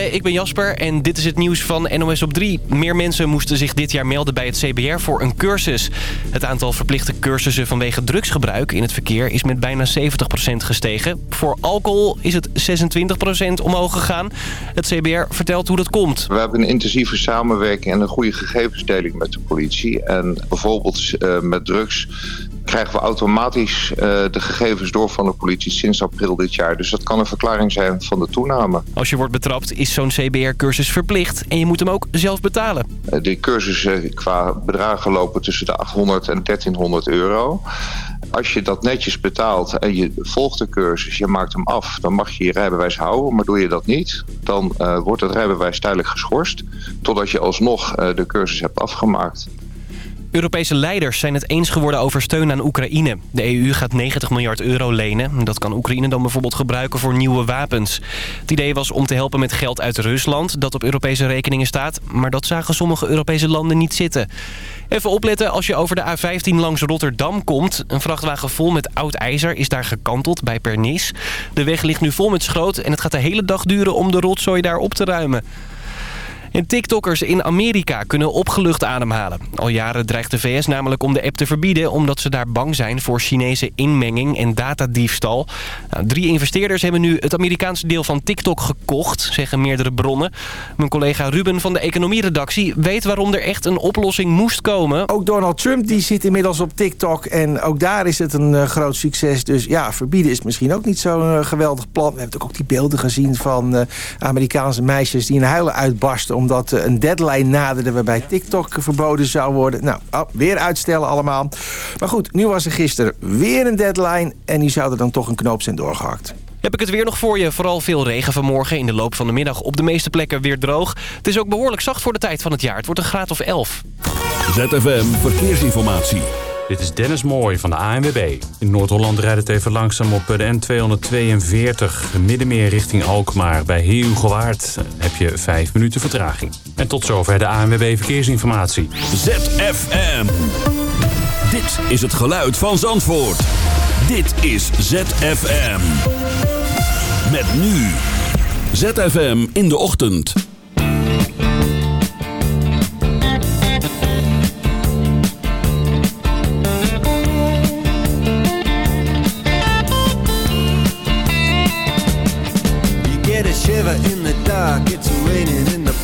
Ik ben Jasper en dit is het nieuws van NOS op 3. Meer mensen moesten zich dit jaar melden bij het CBR voor een cursus. Het aantal verplichte cursussen vanwege drugsgebruik in het verkeer is met bijna 70% gestegen. Voor alcohol is het 26% omhoog gegaan. Het CBR vertelt hoe dat komt. We hebben een intensieve samenwerking en een goede gegevensdeling met de politie. En bijvoorbeeld uh, met drugs krijgen we automatisch uh, de gegevens door van de politie sinds april dit jaar. Dus dat kan een verklaring zijn van de toename. Als je wordt betrapt is zo'n CBR-cursus verplicht en je moet hem ook zelf betalen. Uh, die cursussen qua bedragen lopen tussen de 800 en 1300 euro. Als je dat netjes betaalt en je volgt de cursus, je maakt hem af... dan mag je je rijbewijs houden, maar doe je dat niet... dan uh, wordt het rijbewijs tijdelijk geschorst... totdat je alsnog uh, de cursus hebt afgemaakt. Europese leiders zijn het eens geworden over steun aan Oekraïne. De EU gaat 90 miljard euro lenen. Dat kan Oekraïne dan bijvoorbeeld gebruiken voor nieuwe wapens. Het idee was om te helpen met geld uit Rusland dat op Europese rekeningen staat. Maar dat zagen sommige Europese landen niet zitten. Even opletten als je over de A15 langs Rotterdam komt. Een vrachtwagen vol met oud ijzer is daar gekanteld bij Pernis. De weg ligt nu vol met schroot en het gaat de hele dag duren om de rotzooi daar op te ruimen. En TikTokkers in Amerika kunnen opgelucht ademhalen. Al jaren dreigt de VS namelijk om de app te verbieden... omdat ze daar bang zijn voor Chinese inmenging en datadiefstal. Nou, drie investeerders hebben nu het Amerikaanse deel van TikTok gekocht... zeggen meerdere bronnen. Mijn collega Ruben van de economieredactie weet waarom er echt een oplossing moest komen. Ook Donald Trump die zit inmiddels op TikTok en ook daar is het een uh, groot succes. Dus ja, verbieden is misschien ook niet zo'n uh, geweldig plan. We hebben ook die beelden gezien van uh, Amerikaanse meisjes die in huilen uitbarsten omdat een deadline naderde waarbij TikTok verboden zou worden. Nou, oh, weer uitstellen allemaal. Maar goed, nu was er gisteren weer een deadline en die zou er dan toch een knoop zijn doorgehakt. Heb ik het weer nog voor je. Vooral veel regen vanmorgen. In de loop van de middag op de meeste plekken weer droog. Het is ook behoorlijk zacht voor de tijd van het jaar. Het wordt een graad of 11. ZFM Verkeersinformatie. Dit is Dennis Mooij van de ANWB. In Noord-Holland rijdt het even langzaam op de N242. Middenmeer richting Alkmaar. Bij Heelgewaard heb je 5 minuten vertraging. En tot zover de ANWB Verkeersinformatie. ZFM. Dit is het geluid van Zandvoort. Dit is ZFM. Met nu. ZFM in de ochtend.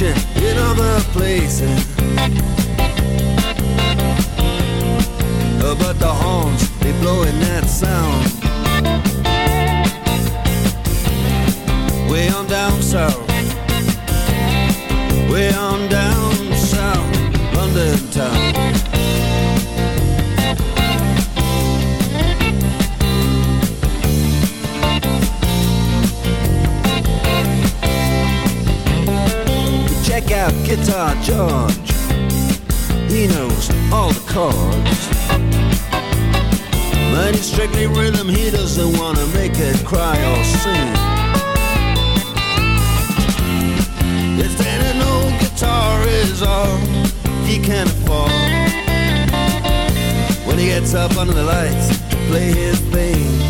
Competition in other places. Uh, But the horns, they blowing that sound. Way on down south. Way on down south London town Guitar George. He knows all the chords. But it's strictly rhythm. He doesn't wanna make it cry or sing. If then an old guitar is all he can afford. When he gets up under the lights to play his thing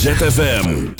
ZFM.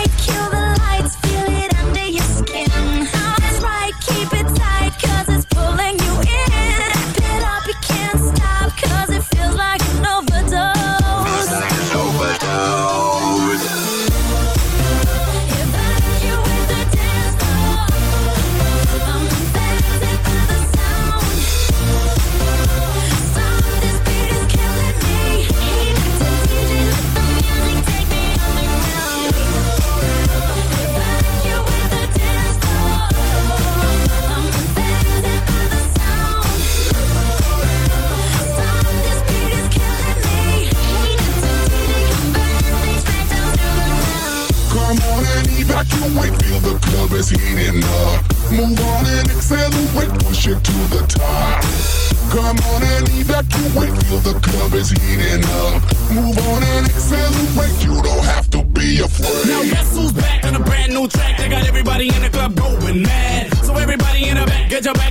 catch back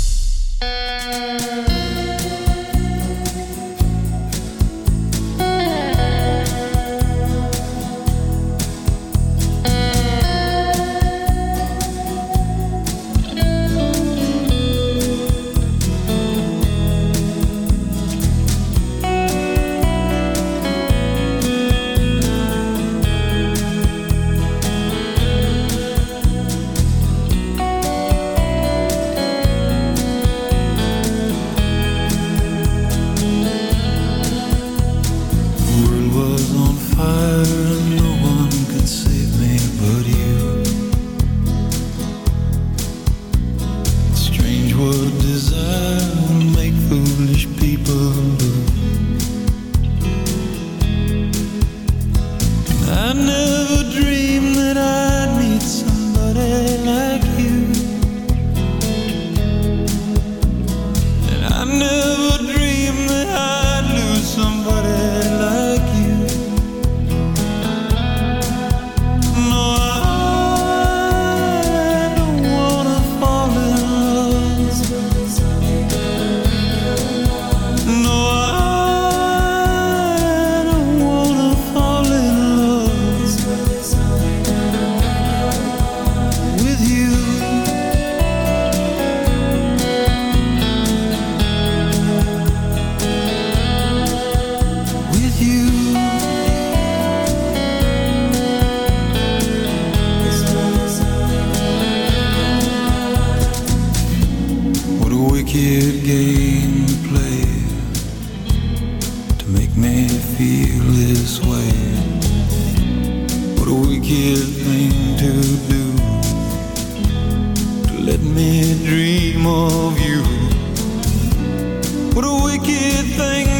Wicked thing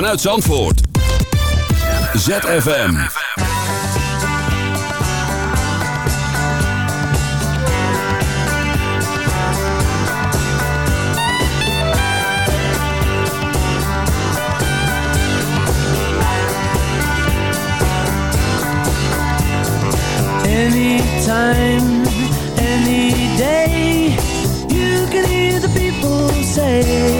vanuit Zandvoort. ZFM. Anytime, any day, you can hear the people say